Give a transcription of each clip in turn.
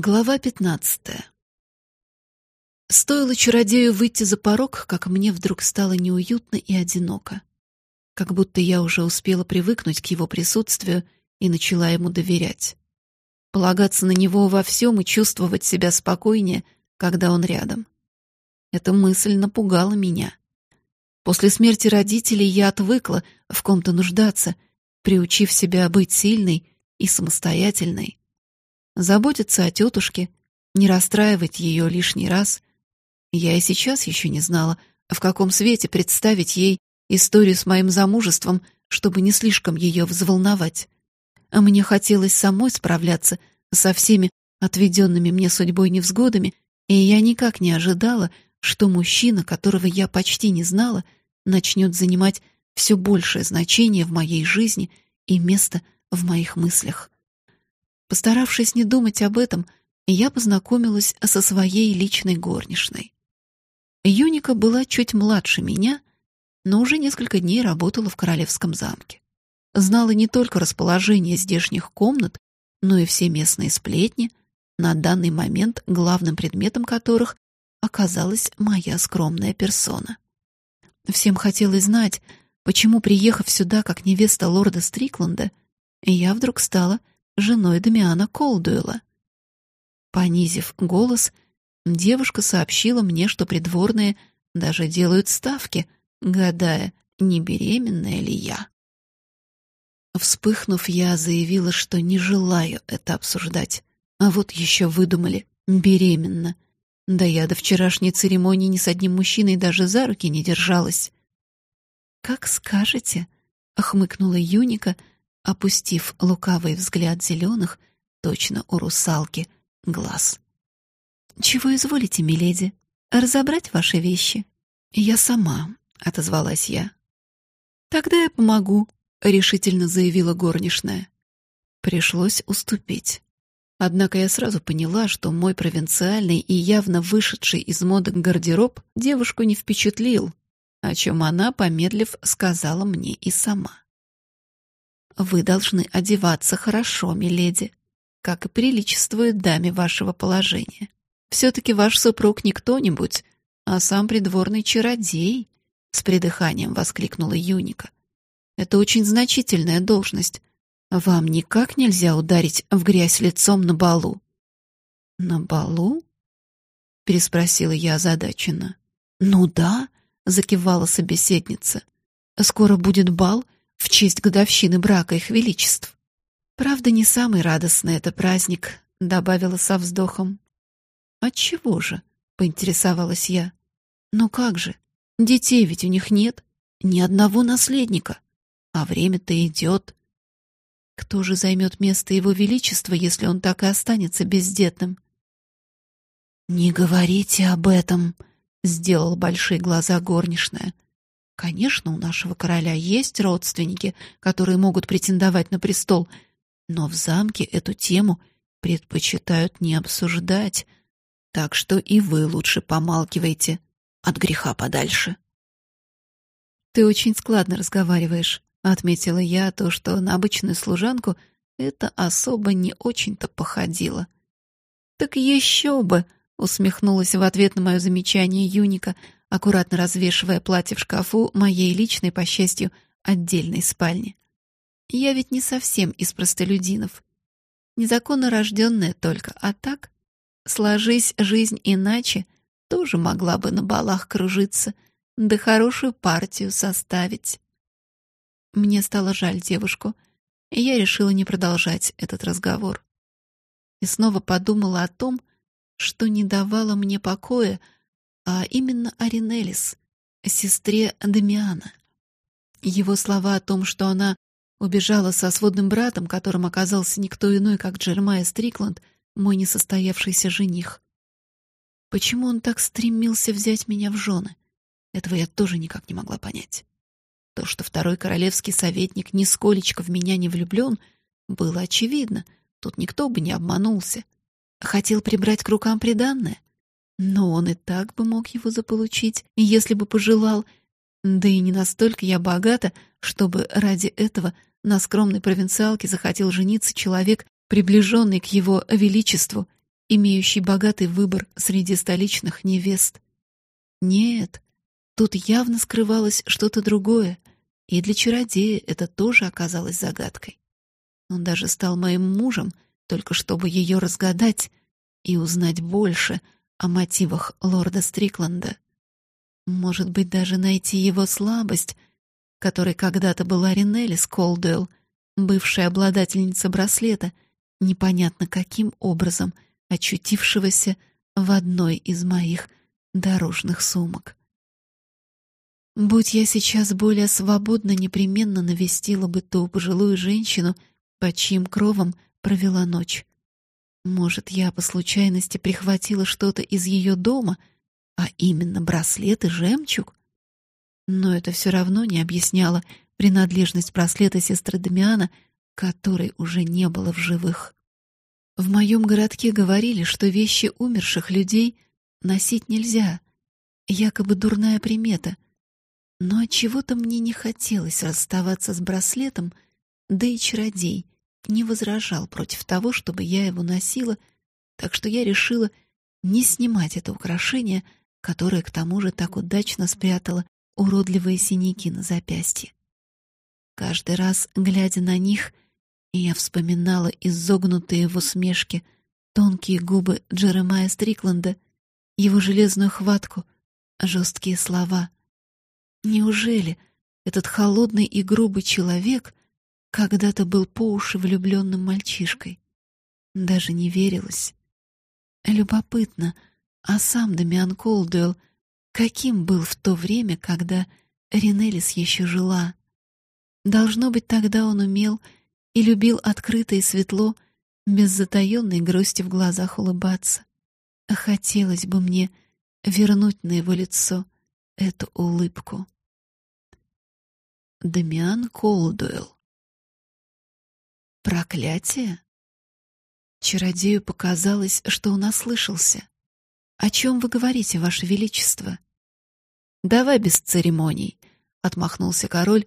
Глава пятнадцатая. Стоило чародею выйти за порог, как мне вдруг стало неуютно и одиноко. Как будто я уже успела привыкнуть к его присутствию и начала ему доверять. Полагаться на него во всем и чувствовать себя спокойнее, когда он рядом. Эта мысль напугала меня. После смерти родителей я отвыкла в ком-то нуждаться, приучив себя быть сильной и самостоятельной заботиться о тетушке, не расстраивать ее лишний раз. Я и сейчас еще не знала, в каком свете представить ей историю с моим замужеством, чтобы не слишком ее взволновать. А мне хотелось самой справляться со всеми отведенными мне судьбой невзгодами, и я никак не ожидала, что мужчина, которого я почти не знала, начнет занимать все большее значение в моей жизни и место в моих мыслях. Постаравшись не думать об этом, я познакомилась со своей личной горничной. Юника была чуть младше меня, но уже несколько дней работала в королевском замке. Знала не только расположение здешних комнат, но и все местные сплетни, на данный момент главным предметом которых оказалась моя скромная персона. Всем хотелось знать, почему, приехав сюда как невеста лорда Стрикленда, я вдруг стала женой Дамиана Колдуэла. Понизив голос, девушка сообщила мне, что придворные даже делают ставки, гадая, не беременная ли я. Вспыхнув, я заявила, что не желаю это обсуждать. А вот еще выдумали беременна. Да я до вчерашней церемонии ни с одним мужчиной даже за руки не держалась. Как скажете, хмыкнула Юника, опустив лукавый взгляд зеленых, точно у русалки, глаз. «Чего изволите, миледи? Разобрать ваши вещи?» «Я сама», — отозвалась я. «Тогда я помогу», — решительно заявила горничная. Пришлось уступить. Однако я сразу поняла, что мой провинциальный и явно вышедший из моды гардероб девушку не впечатлил, о чем она, помедлив, сказала мне и сама. Вы должны одеваться хорошо, миледи, как и приличествует даме вашего положения. Все-таки ваш супруг не кто-нибудь, а сам придворный чародей, — с придыханием воскликнула Юника. Это очень значительная должность. Вам никак нельзя ударить в грязь лицом на балу. На балу? переспросила я озадаченно. Ну да, закивала собеседница. Скоро будет бал, в честь годовщины брака их величеств. Правда, не самый радостный это праздник, добавила со вздохом. Отчего же? поинтересовалась я. Ну как же? Детей ведь у них нет, ни одного наследника. А время-то идет. Кто же займет место его величества, если он так и останется бездетным? Не говорите об этом, сделал большие глаза горничная. Конечно, у нашего короля есть родственники, которые могут претендовать на престол, но в замке эту тему предпочитают не обсуждать. Так что и вы лучше помалкивайте от греха подальше. Ты очень складно разговариваешь, отметила я то, что на обычную служанку это особо не очень-то походило. Так еще бы, усмехнулась в ответ на мое замечание Юника, аккуратно развешивая платье в шкафу моей личной, по счастью, отдельной спальни. Я ведь не совсем из простолюдинов. Незаконно рожденная только, а так, сложись жизнь иначе, тоже могла бы на балах кружиться, да хорошую партию составить. Мне стало жаль девушку, и я решила не продолжать этот разговор. И снова подумала о том, что не давало мне покоя, а именно Аринелис, сестре Дамиана. Его слова о том, что она убежала со сводным братом, которым оказался никто иной, как Джермайя Стрикланд, мой несостоявшийся жених. Почему он так стремился взять меня в жены? Этого я тоже никак не могла понять. То, что второй королевский советник нисколечко в меня не влюблен, было очевидно. Тут никто бы не обманулся. Хотел прибрать к рукам приданное? Но он и так бы мог его заполучить, если бы пожелал. Да и не настолько я богата, чтобы ради этого на скромной провинциалке захотел жениться человек, приближенный к его величеству имеющий богатый выбор среди столичных невест. Нет, тут явно скрывалось что-то другое, и для чародея это тоже оказалось загадкой. Он даже стал моим мужем, только чтобы ее разгадать и узнать больше о мотивах лорда Стрикланда. Может быть, даже найти его слабость, которой когда-то была Ринелли Сколдуэлл, бывшая обладательница браслета, непонятно каким образом очутившегося в одной из моих дорожных сумок. Будь я сейчас более свободна, непременно навестила бы ту пожилую женщину, под чьим кровом провела ночь. Может, я по случайности прихватила что-то из ее дома, а именно браслет и жемчуг? Но это все равно не объясняло принадлежность браслета сестры Дамиана, которой уже не было в живых. В моем городке говорили, что вещи умерших людей носить нельзя, якобы дурная примета. Но от чего-то мне не хотелось расставаться с браслетом, да и чародей не возражал против того, чтобы я его носила, так что я решила не снимать это украшение, которое к тому же так удачно спрятало уродливые синяки на запястье. Каждый раз, глядя на них, я вспоминала изогнутые в усмешке тонкие губы Джеремая Стрикленда, его железную хватку, жесткие слова. Неужели этот холодный и грубый человек когда-то был по уши влюбленным мальчишкой? Даже не верилось. Любопытно, а сам Дамиан Колдуэлл каким был в то время, когда Ринелис еще жила? Должно быть, тогда он умел и любил открыто и светло, без затаённой грусти в глазах улыбаться. А хотелось бы мне вернуть на его лицо эту улыбку. Дамиан Колдуэлл. Проклятие? Чародею показалось, что он ослышался. О чем вы говорите, ваше величество? Давай без церемоний, отмахнулся король,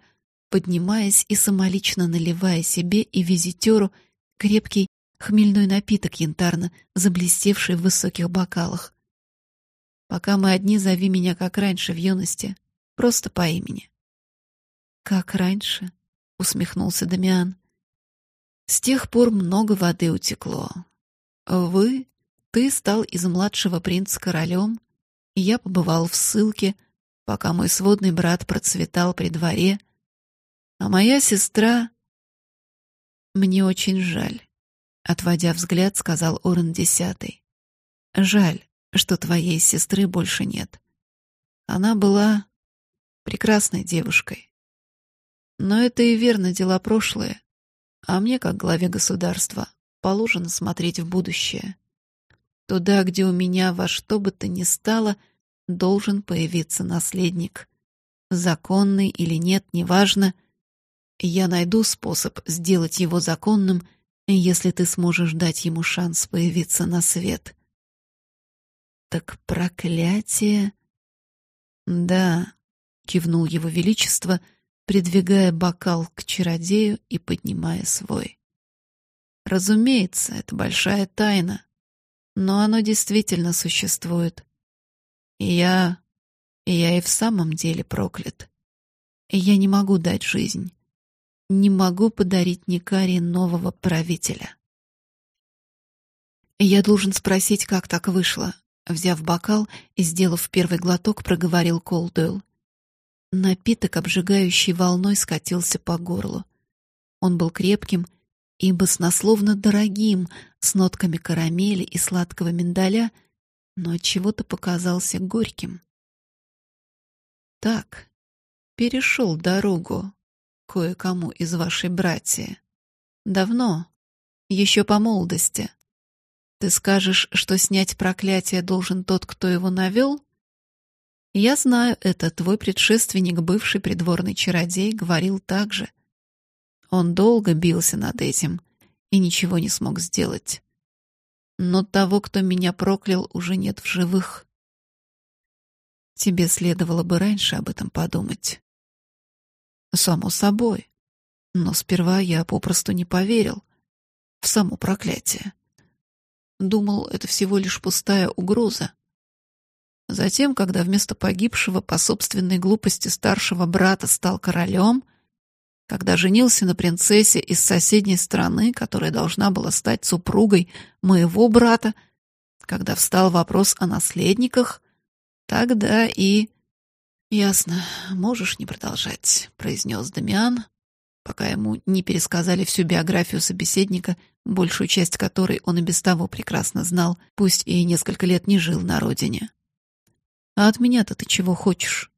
поднимаясь и самолично наливая себе и визитеру крепкий хмельной напиток янтарно заблестевший в высоких бокалах. Пока мы одни, зови меня как раньше в юности, просто по имени. Как раньше, усмехнулся Дамиан. С тех пор много воды утекло. Вы, ты стал из младшего принца королем, и я побывал в ссылке, пока мой сводный брат процветал при дворе а моя сестра... Мне очень жаль, отводя взгляд, сказал Орен Десятый. Жаль, что твоей сестры больше нет. Она была прекрасной девушкой. Но это и верно дела прошлые, а мне, как главе государства, положено смотреть в будущее. Туда, где у меня во что бы то ни стало должен появиться наследник. Законный или нет, неважно — я найду способ сделать его законным, если ты сможешь дать ему шанс появиться на свет. Так проклятие... Да, кивнул его величество, придвигая бокал к чародею и поднимая свой. Разумеется, это большая тайна, но оно действительно существует. И я... И я и в самом деле проклят. И я не могу дать жизнь не могу подарить Никаре нового правителя. Я должен спросить, как так вышло. Взяв бокал и сделав первый глоток, проговорил Колдуэлл. Напиток, обжигающий волной, скатился по горлу. Он был крепким и баснословно дорогим, с нотками карамели и сладкого миндаля, но от чего-то показался горьким. Так, перешел дорогу, кое-кому из вашей братья. Давно, еще по молодости. Ты скажешь, что снять проклятие должен тот, кто его навел? Я знаю это, твой предшественник, бывший придворный чародей, говорил так же. Он долго бился над этим и ничего не смог сделать. Но того, кто меня проклял, уже нет в живых. Тебе следовало бы раньше об этом подумать. Само собой. Но сперва я попросту не поверил в само проклятие. думал, это всего лишь пустая угроза. Затем, когда вместо погибшего по собственной глупости старшего брата стал королем, когда женился на принцессе из соседней страны, которая должна была стать супругой моего брата, когда встал вопрос о наследниках, тогда и... «Ясно, можешь не продолжать», — произнес Дамиан, пока ему не пересказали всю биографию собеседника, большую часть которой он и без того прекрасно знал, пусть и несколько лет не жил на родине. «А от меня-то ты чего хочешь?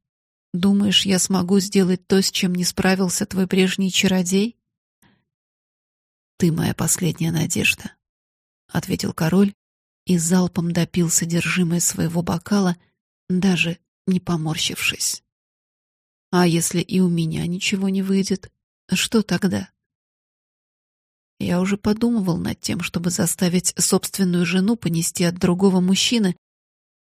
Думаешь, я смогу сделать то, с чем не справился твой прежний чародей?» «Ты моя последняя надежда», — ответил король и залпом допил содержимое своего бокала, даже не поморщившись. А если и у меня ничего не выйдет, что тогда? Я уже подумывал над тем, чтобы заставить собственную жену понести от другого мужчины,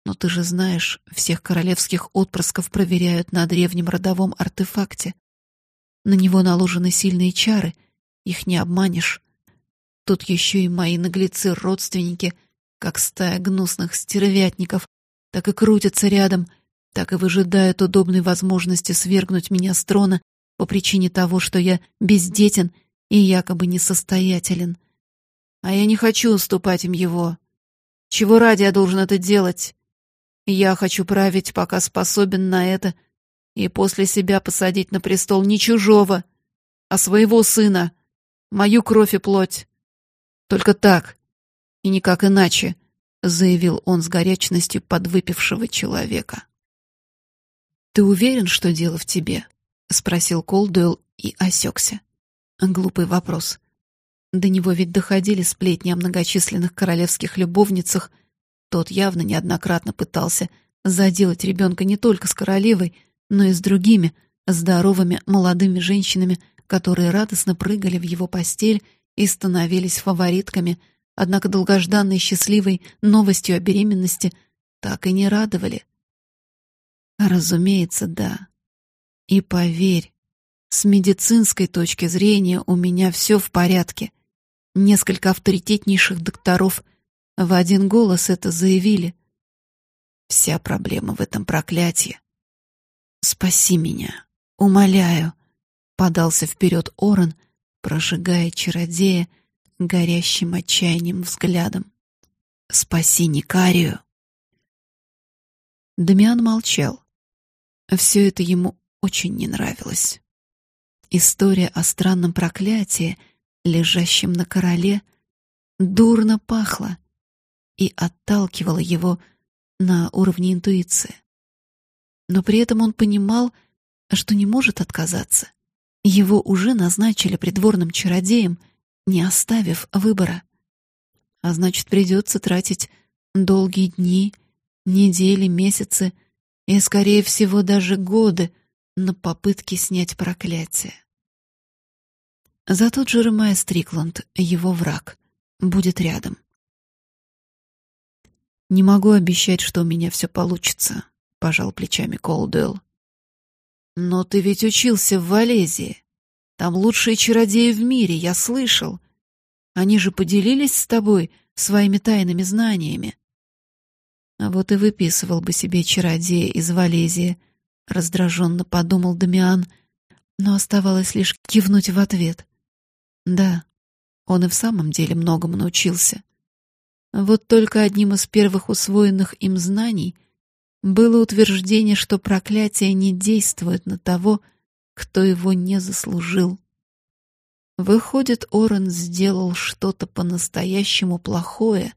но ты же знаешь, всех королевских отпрысков проверяют на древнем родовом артефакте. На него наложены сильные чары, их не обманешь. Тут еще и мои наглецы-родственники, как стая гнусных стервятников, так и крутятся рядом — так и выжидают удобной возможности свергнуть меня с трона по причине того, что я бездетен и якобы несостоятелен. А я не хочу уступать им его. Чего ради я должен это делать? Я хочу править, пока способен на это, и после себя посадить на престол не чужого, а своего сына, мою кровь и плоть. Только так и никак иначе, — заявил он с горячностью подвыпившего человека. «Ты уверен, что дело в тебе?» — спросил Колдуэлл и осекся. Глупый вопрос. До него ведь доходили сплетни о многочисленных королевских любовницах. Тот явно неоднократно пытался заделать ребенка не только с королевой, но и с другими, здоровыми молодыми женщинами, которые радостно прыгали в его постель и становились фаворитками, однако долгожданной счастливой новостью о беременности так и не радовали. Разумеется, да. И поверь, с медицинской точки зрения у меня все в порядке. Несколько авторитетнейших докторов в один голос это заявили. Вся проблема в этом проклятии. Спаси меня, умоляю, подался вперед Орен, прожигая чародея горящим отчаянием взглядом. Спаси Никарию. Дамиан молчал. Все это ему очень не нравилось. История о странном проклятии, лежащем на короле, дурно пахла и отталкивала его на уровне интуиции. Но при этом он понимал, что не может отказаться. Его уже назначили придворным чародеем, не оставив выбора. А значит, придется тратить долгие дни, недели, месяцы и, скорее всего, даже годы на попытки снять проклятие. Зато Джеремайя Стрикланд, его враг, будет рядом. «Не могу обещать, что у меня все получится», — пожал плечами Колдуэлл. «Но ты ведь учился в Валезии. Там лучшие чародеи в мире, я слышал. Они же поделились с тобой своими тайными знаниями. А вот и выписывал бы себе чародея из Валезии, раздраженно подумал Дамиан, но оставалось лишь кивнуть в ответ. Да, он и в самом деле многому научился. Вот только одним из первых усвоенных им знаний было утверждение, что проклятие не действует на того, кто его не заслужил. Выходит, Орен сделал что-то по-настоящему плохое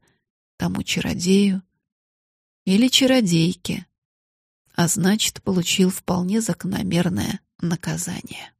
тому чародею, или чародейки, а значит, получил вполне закономерное наказание.